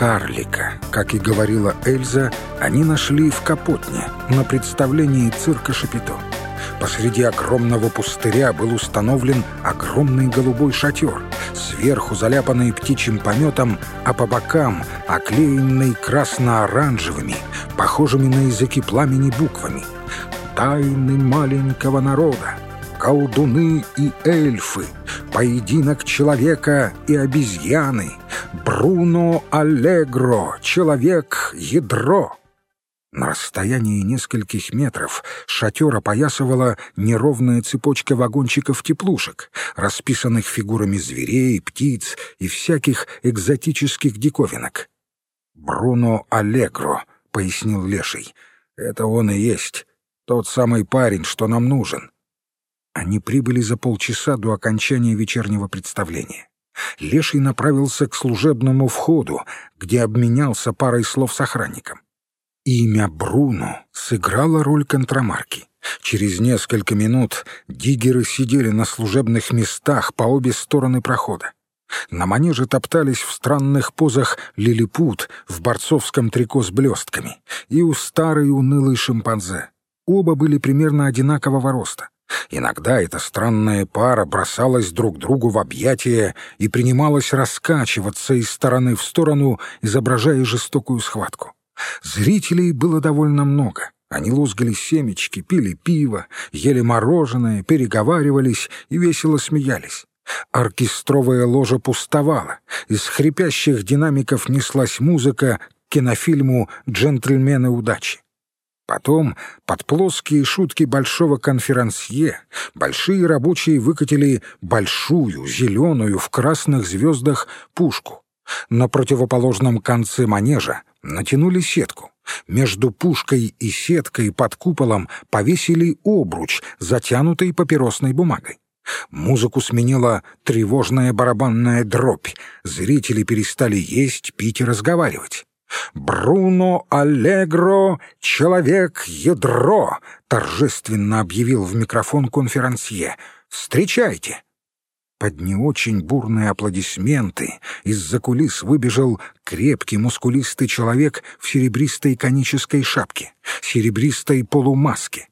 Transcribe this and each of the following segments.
Карлика, как и говорила Эльза, они нашли в Капотне на представлении цирка Шапито. Посреди огромного пустыря был установлен огромный голубой шатер, сверху заляпанный птичьим пометом, а по бокам оклеенный красно-оранжевыми, похожими на языки пламени буквами. «Тайны маленького народа», колдуны и эльфы, поединок человека и обезьяны, Бруно Аллегро, человек-ядро. На расстоянии нескольких метров шатер опоясывала неровная цепочка вагончиков-теплушек, расписанных фигурами зверей, птиц и всяких экзотических диковинок. «Бруно Аллегро», — пояснил Леший, — «это он и есть, тот самый парень, что нам нужен». Они прибыли за полчаса до окончания вечернего представления. Леший направился к служебному входу, где обменялся парой слов с охранником. Имя Бруно сыграло роль контрамарки. Через несколько минут диггеры сидели на служебных местах по обе стороны прохода. На манеже топтались в странных позах лилипут в борцовском трико с блестками и у старой унылой шимпанзе. Оба были примерно одинакового роста. Иногда эта странная пара бросалась друг другу в объятия и принималась раскачиваться из стороны в сторону, изображая жестокую схватку. Зрителей было довольно много. Они лузгали семечки, пили пиво, ели мороженое, переговаривались и весело смеялись. Оркестровая ложа пустовала. Из хрипящих динамиков неслась музыка к кинофильму «Джентльмены удачи». Потом, под плоские шутки большого конферансье, большие рабочие выкатили большую, зеленую, в красных звездах пушку. На противоположном конце манежа натянули сетку. Между пушкой и сеткой под куполом повесили обруч, затянутый папиросной бумагой. Музыку сменила тревожная барабанная дробь. Зрители перестали есть, пить и разговаривать. «Бруно Аллегро — человек-ядро!» — торжественно объявил в микрофон конферансье. «Встречайте!» Под не очень бурные аплодисменты из-за кулис выбежал крепкий мускулистый человек в серебристой конической шапке, серебристой полумаске,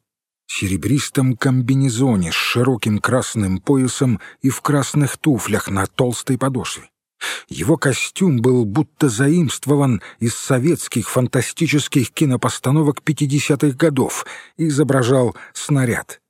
серебристом комбинезоне с широким красным поясом и в красных туфлях на толстой подошве. Его костюм был будто заимствован из советских фантастических кинопостановок 50-х годов и изображал снаряд.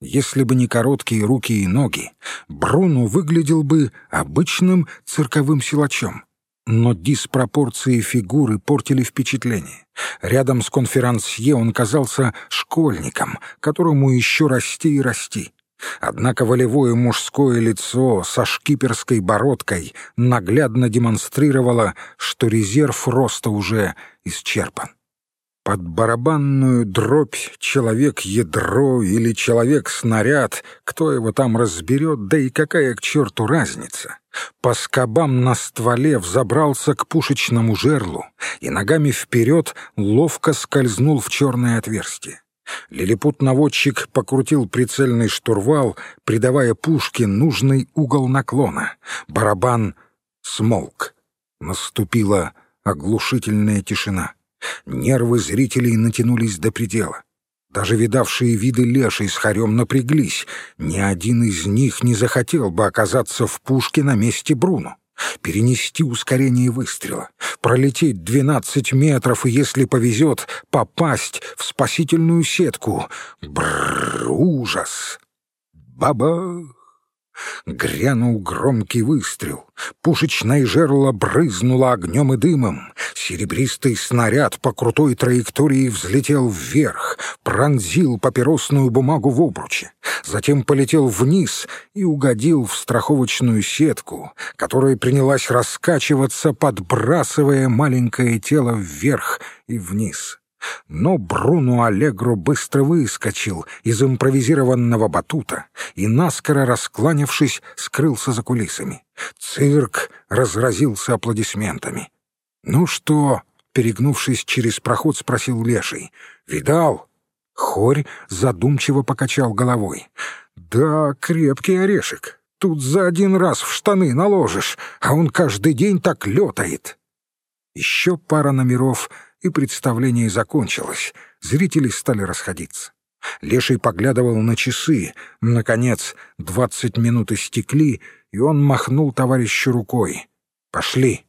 Если бы не короткие руки и ноги, Бруно выглядел бы обычным цирковым силачом. Но диспропорции фигуры портили впечатление. Рядом с конферансье он казался школьником, которому еще расти и расти. Однако волевое мужское лицо со шкиперской бородкой наглядно демонстрировало, что резерв роста уже исчерпан. Под барабанную дробь человек-ядро или человек-снаряд, кто его там разберет, да и какая к черту разница. По скобам на стволе взобрался к пушечному жерлу и ногами вперед ловко скользнул в черное отверстие. Лилипут-наводчик покрутил прицельный штурвал, придавая пушке нужный угол наклона. Барабан смолк. Наступила оглушительная тишина. Нервы зрителей натянулись до предела. Даже видавшие виды леший с хорем напряглись. Ни один из них не захотел бы оказаться в пушке на месте Бруно перенести ускорение выстрела, пролететь 12 метров и, если повезет, попасть в спасительную сетку. Бррр, ужас! Баба! Грянул громкий выстрел. Пушечное жерло брызнуло огнем и дымом. Серебристый снаряд по крутой траектории взлетел вверх, пронзил папиросную бумагу в обруче, затем полетел вниз и угодил в страховочную сетку, которая принялась раскачиваться, подбрасывая маленькое тело вверх и вниз. Но Бруно Аллегро быстро выскочил из импровизированного батута и, наскоро раскланявшись, скрылся за кулисами. Цирк разразился аплодисментами. «Ну что?» — перегнувшись через проход, спросил Леший. «Видал?» Хорь задумчиво покачал головой. «Да, крепкий орешек. Тут за один раз в штаны наложишь, а он каждый день так летает». Еще пара номеров, и представление закончилось. Зрители стали расходиться. Леший поглядывал на часы. Наконец, двадцать минут истекли, и он махнул товарищу рукой. «Пошли!»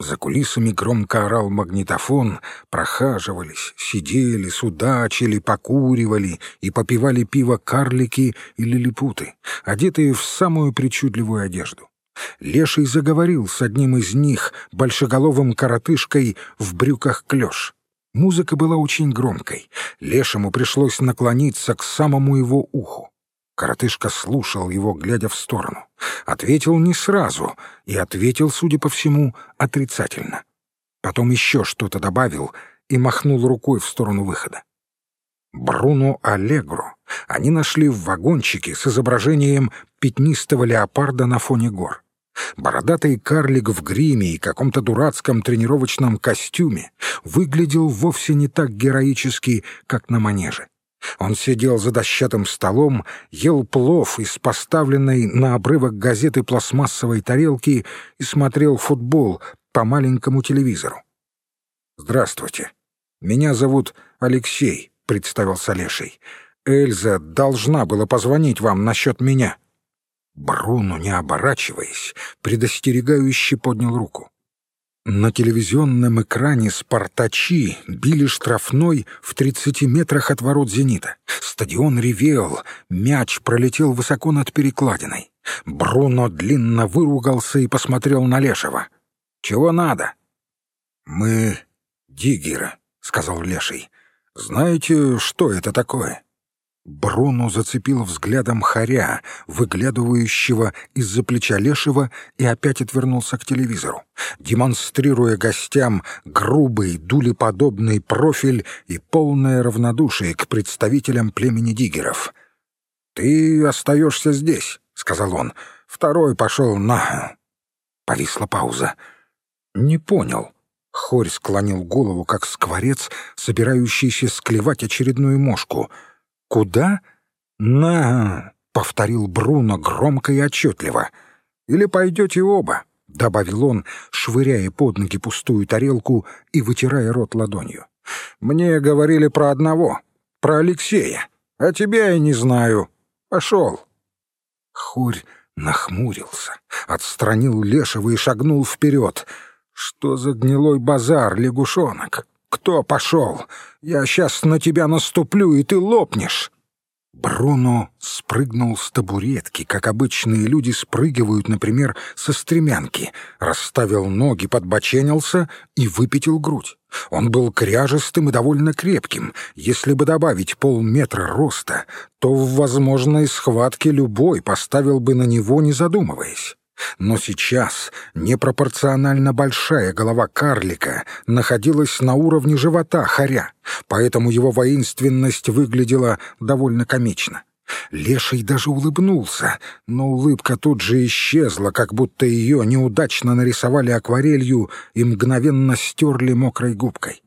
За кулисами громко орал магнитофон, прохаживались, сидели, судачили, покуривали и попивали пиво карлики или лилипуты, одетые в самую причудливую одежду. Леший заговорил с одним из них, большеголовым коротышкой в брюках клёш. Музыка была очень громкой. Лешему пришлось наклониться к самому его уху. Коротышка слушал его, глядя в сторону. Ответил не сразу, и ответил, судя по всему, отрицательно. Потом еще что-то добавил и махнул рукой в сторону выхода. Бруно Аллегро они нашли в вагончике с изображением пятнистого леопарда на фоне гор. Бородатый карлик в гриме и каком-то дурацком тренировочном костюме выглядел вовсе не так героически, как на манеже. Он сидел за дощатым столом, ел плов из поставленной на обрывок газеты пластмассовой тарелки и смотрел футбол по маленькому телевизору. «Здравствуйте. Меня зовут Алексей», — представился Леший. «Эльза должна была позвонить вам насчет меня». Бруно, не оборачиваясь, предостерегающе поднял руку. На телевизионном экране «Спартачи» били штрафной в 30 метрах от ворот «Зенита». Стадион ревел, мяч пролетел высоко над перекладиной. Бруно длинно выругался и посмотрел на Лешего. «Чего надо?» «Мы диггеры», — сказал Леший. «Знаете, что это такое?» Бруно зацепил взглядом хоря, выглядывающего из-за плеча Лешего, и опять отвернулся к телевизору, демонстрируя гостям грубый, дулеподобный профиль и полное равнодушие к представителям племени диггеров. «Ты остаешься здесь», — сказал он. «Второй пошел на...» Повисла пауза. «Не понял». Хорь склонил голову, как скворец, собирающийся склевать очередную мошку — «Куда?» «На!» — повторил Бруно громко и отчетливо. «Или пойдете оба?» — добавил он, швыряя под ноги пустую тарелку и вытирая рот ладонью. «Мне говорили про одного, про Алексея, а тебя я не знаю. Пошел!» Хорь нахмурился, отстранил Лешего и шагнул вперед. «Что за гнилой базар, лягушонок? «Кто пошел? Я сейчас на тебя наступлю, и ты лопнешь!» Бруно спрыгнул с табуретки, как обычные люди спрыгивают, например, со стремянки, расставил ноги, подбоченился и выпятил грудь. Он был кряжестым и довольно крепким. Если бы добавить полметра роста, то в возможной схватке любой поставил бы на него, не задумываясь. Но сейчас непропорционально большая голова карлика находилась на уровне живота хоря, поэтому его воинственность выглядела довольно комично. Леший даже улыбнулся, но улыбка тут же исчезла, как будто ее неудачно нарисовали акварелью и мгновенно стерли мокрой губкой.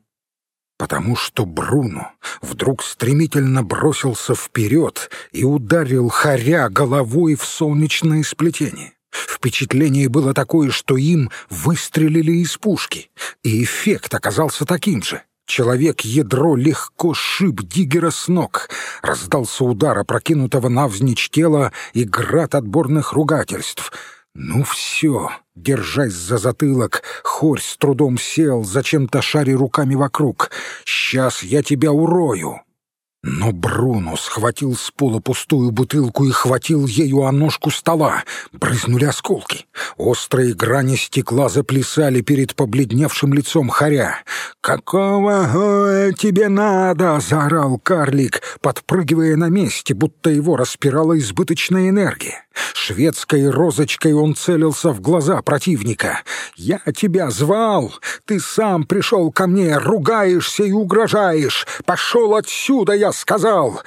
Потому что Бруно вдруг стремительно бросился вперед и ударил хоря головой в солнечное сплетение. Впечатление было такое, что им выстрелили из пушки, и эффект оказался таким же. Человек-ядро легко шиб Диггера с ног. Раздался удар опрокинутого навзничь тела и град отборных ругательств. «Ну все!» — держась за затылок, Хорь с трудом сел, зачем-то шаря руками вокруг. «Сейчас я тебя урою!» Но Бруно схватил с пола пустую бутылку и хватил ею о ножку стола. Брызнули осколки. Острые грани стекла заплясали перед побледневшим лицом хоря. «Какого э, тебе надо?» — заорал карлик, подпрыгивая на месте, будто его распирала избыточная энергия. Шведской розочкой он целился в глаза противника. «Я тебя звал! Ты сам пришел ко мне, ругаешься и угрожаешь! Пошел отсюда, я сказал!»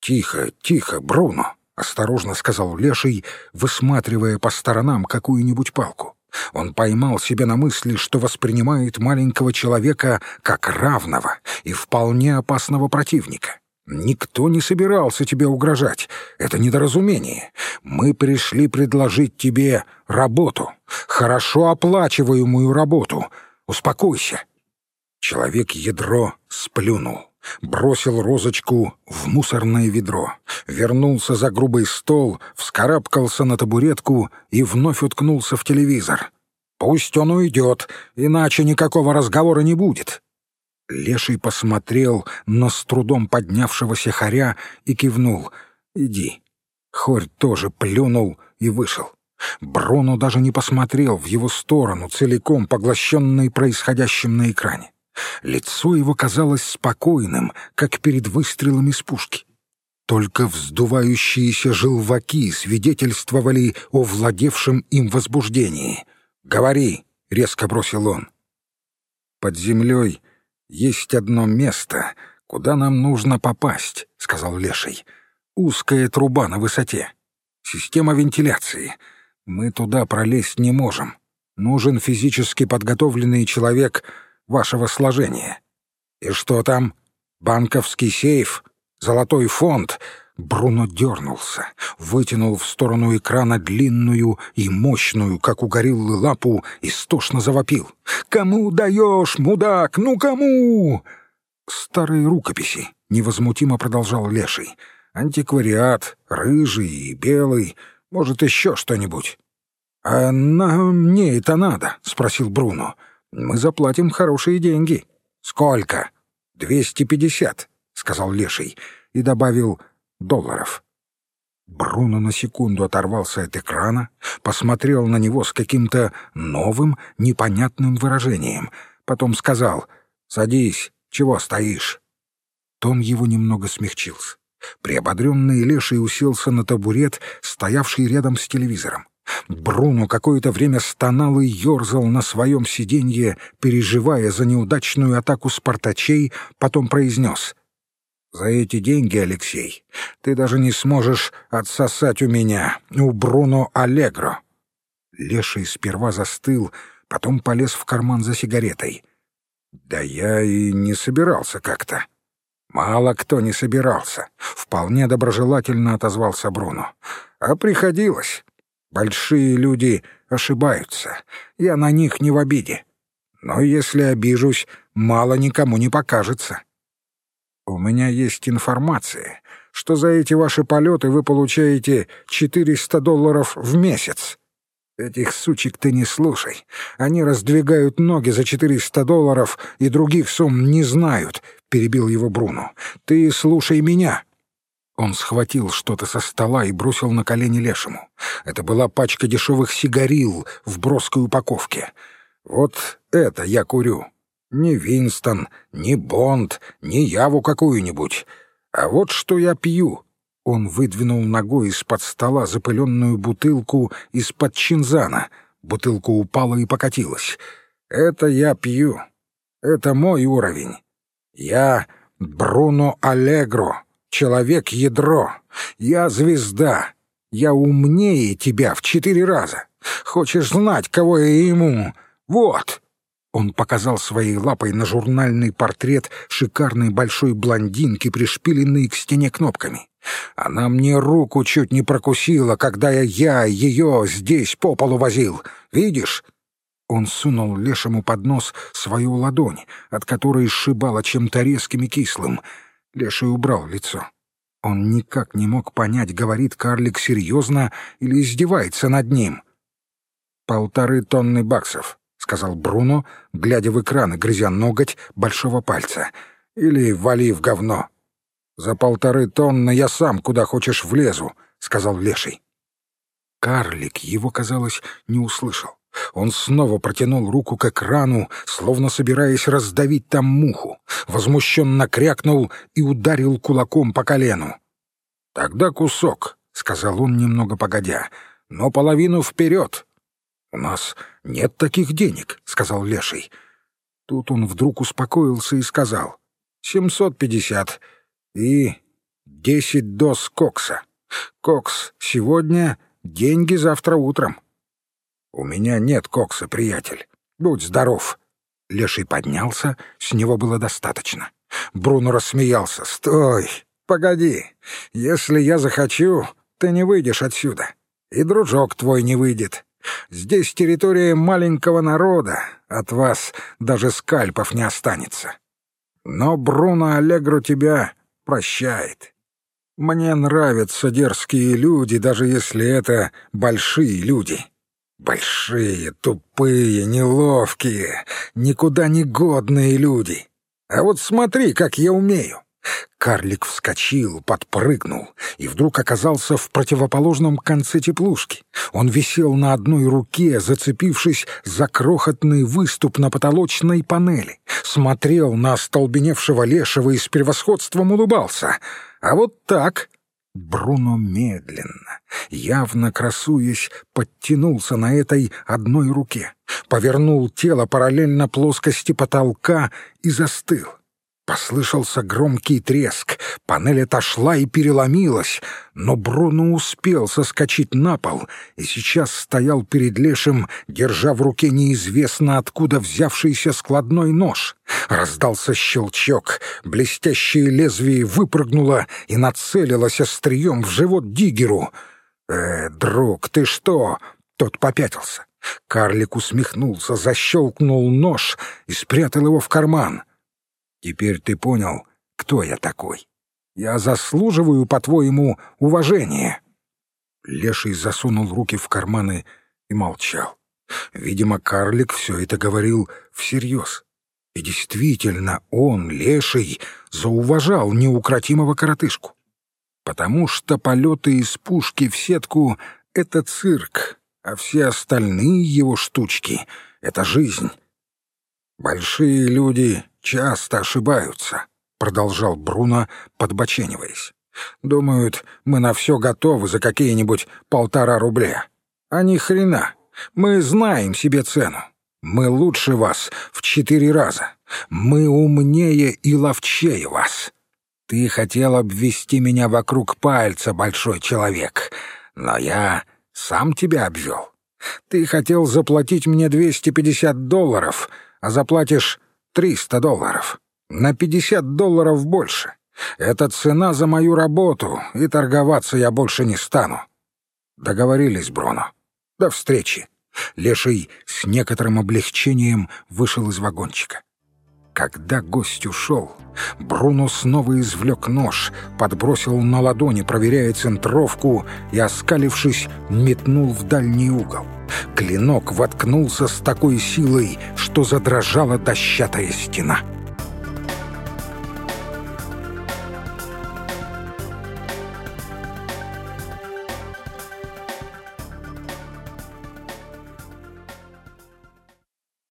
«Тихо, тихо, Бруно!» — осторожно сказал Леший, высматривая по сторонам какую-нибудь палку. Он поймал себя на мысли, что воспринимает маленького человека как равного и вполне опасного противника. Никто не собирался тебе угрожать. Это недоразумение. Мы пришли предложить тебе работу. Хорошо оплачиваемую работу. Успокойся!» Человек-ядро сплюнул, бросил розочку в мусорное ведро, вернулся за грубый стол, вскарабкался на табуретку и вновь уткнулся в телевизор. «Пусть он уйдет, иначе никакого разговора не будет». Леший посмотрел на с трудом поднявшегося хоря и кивнул. «Иди». Хорь тоже плюнул и вышел. Бруно даже не посмотрел в его сторону, целиком поглощенный происходящим на экране. Лицо его казалось спокойным, как перед выстрелами с пушки. Только вздувающиеся желваки свидетельствовали о владевшем им возбуждении. «Говори!» — резко бросил он. «Под землей есть одно место, куда нам нужно попасть», — сказал Леший. «Узкая труба на высоте. Система вентиляции. Мы туда пролезть не можем. Нужен физически подготовленный человек вашего сложения. И что там? Банковский сейф? Золотой фонд?» Бруно дернулся, вытянул в сторону экрана длинную и мощную, как у гориллы, лапу, истошно завопил. «Кому даешь, мудак? Ну кому?» «Старые рукописи», — невозмутимо продолжал Леший. «Антиквариат, рыжий и белый, может, еще что-нибудь?» «А нам мне это надо?» — спросил Бруно. «Мы заплатим хорошие деньги». «Сколько?» «Двести пятьдесят», — сказал Леший и добавил «долларов». Бруно на секунду оторвался от экрана, посмотрел на него с каким-то новым, непонятным выражением. Потом сказал «Садись, чего стоишь?» Тон его немного смягчился. Приободренный Леший уселся на табурет, стоявший рядом с телевизором. Бруно какое-то время стонал и ерзал на своем сиденье, переживая за неудачную атаку спартачей, потом произнес. «За эти деньги, Алексей, ты даже не сможешь отсосать у меня, у Бруно Аллегро». Леший сперва застыл, потом полез в карман за сигаретой. «Да я и не собирался как-то». «Мало кто не собирался», — вполне доброжелательно отозвался Бруно. «А приходилось. Большие люди ошибаются. Я на них не в обиде. Но если обижусь, мало никому не покажется. У меня есть информация, что за эти ваши полеты вы получаете 400 долларов в месяц. Этих сучек ты не слушай. Они раздвигают ноги за 400 долларов и других сумм не знают, — перебил его Бруно. Ты слушай меня. Он схватил что-то со стола и бросил на колени лешему. Это была пачка дешевых сигарил в броской упаковке. «Вот это я курю. Не Винстон, не Бонд, не Яву какую-нибудь. А вот что я пью». Он выдвинул ногой из-под стола запыленную бутылку из-под чинзана. Бутылка упала и покатилась. «Это я пью. Это мой уровень. Я Бруно Аллегро» человек-ядро. Я звезда. Я умнее тебя в четыре раза. Хочешь знать, кого я ему? Вот!» Он показал своей лапой на журнальный портрет шикарной большой блондинки, пришпиленной к стене кнопками. Она мне руку чуть не прокусила, когда я, я ее здесь по полу возил. Видишь? Он сунул лешему под нос свою ладонь, от которой сшибало чем-то резким и кислым — Леший убрал лицо. Он никак не мог понять, говорит карлик серьезно или издевается над ним. «Полторы тонны баксов», — сказал Бруно, глядя в экран и грызя ноготь большого пальца. «Или вали в говно». «За полторы тонны я сам куда хочешь влезу», — сказал Леший. Карлик его, казалось, не услышал. Он снова протянул руку к экрану, словно собираясь раздавить там муху, возмущенно крякнул и ударил кулаком по колену. «Тогда кусок», — сказал он немного погодя, — «но половину вперед». «У нас нет таких денег», — сказал Леший. Тут он вдруг успокоился и сказал. «Семьсот пятьдесят и десять доз кокса. Кокс сегодня, деньги завтра утром». «У меня нет кокса, приятель. Будь здоров». Леший поднялся, с него было достаточно. Бруно рассмеялся. «Стой! Погоди! Если я захочу, ты не выйдешь отсюда. И дружок твой не выйдет. Здесь территория маленького народа, от вас даже скальпов не останется. Но Бруно Аллегро тебя прощает. Мне нравятся дерзкие люди, даже если это большие люди. Большие, тупые, неловкие, никуда не годные люди. А вот смотри, как я умею. Карлик вскочил, подпрыгнул и вдруг оказался в противоположном конце теплушки. Он висел на одной руке, зацепившись за крохотный выступ на потолочной панели, смотрел на остолбеневшего лешего и с превосходством улыбался. А вот так Бруно медленно, явно красуясь, подтянулся на этой одной руке, повернул тело параллельно плоскости потолка и застыл. Послышался громкий треск, панель отошла и переломилась, но Бруно успел соскочить на пол и сейчас стоял перед Лешим, держа в руке неизвестно откуда взявшийся складной нож. Раздался щелчок, блестящее лезвие выпрыгнуло и нацелилось острием в живот Дигеру. «Э, друг, ты что?» Тот попятился. Карлик усмехнулся, защелкнул нож и спрятал его в карман. Теперь ты понял, кто я такой. Я заслуживаю, по-твоему, уважения». Леший засунул руки в карманы и молчал. Видимо, карлик все это говорил всерьез. И действительно, он, Леший, зауважал неукротимого коротышку. Потому что полеты из пушки в сетку — это цирк, а все остальные его штучки — это жизнь. Большие люди часто ошибаются», — продолжал Бруно, подбочениваясь. «Думают, мы на все готовы за какие-нибудь полтора рубля. А ни хрена. Мы знаем себе цену. Мы лучше вас в четыре раза. Мы умнее и ловчее вас. Ты хотел обвести меня вокруг пальца, большой человек, но я сам тебя обвел. Ты хотел заплатить мне 250 долларов, а заплатишь Триста долларов. На пятьдесят долларов больше. Это цена за мою работу, и торговаться я больше не стану. Договорились, Бруно. До встречи. Леший с некоторым облегчением вышел из вагончика. Когда гость ушел, Бруно снова извлек нож, подбросил на ладони, проверяя центровку, и, оскалившись, метнул в дальний угол. Клинок воткнулся с такой силой, что задрожала дощатая стена.